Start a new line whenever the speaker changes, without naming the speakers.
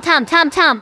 Tom, Tom, Tom, Tom.